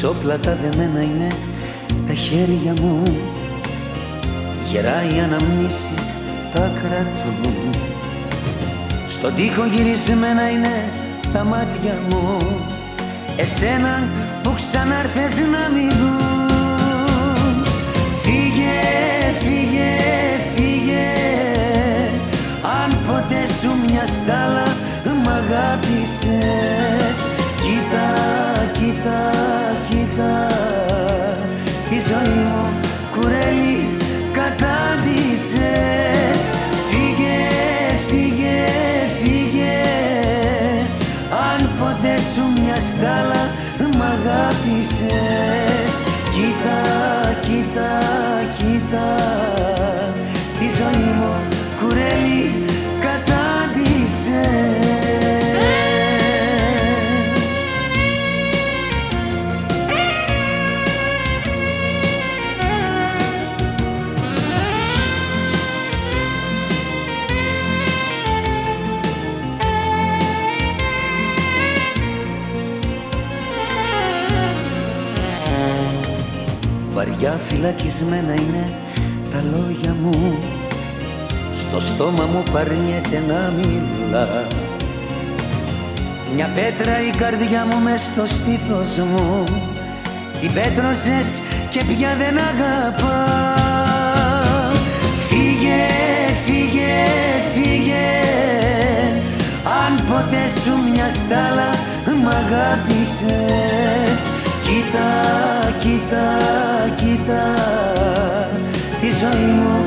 Πισόπλατα δεμένα είναι τα χέρια μου. Γερά οι αναμνήσεις τα κρατούν Στον τοίχο γυρισμένα είναι τα μάτια μου. Εσένα που ξανάρθες να μην δουν ζωή μου κουρέλι κατάντησες. Φύγε, φύγε, φύγε. Αν ποτέ σου μια στάλα μ' αγάπησες Βαριά φυλακισμένα είναι τα λόγια μου. Στο στόμα μου παρνιέται να μιλά. Μια πέτρα η καρδιά μου μες στο στήθος μου. Την πέτρωσες και πια δεν αγαπά. Φύγε, φύγε, φύγε. Αν ποτέ σου μια στάλα μ' αγάπησες Κοίτα, κοίτα, κοίτα Τη ζωή μου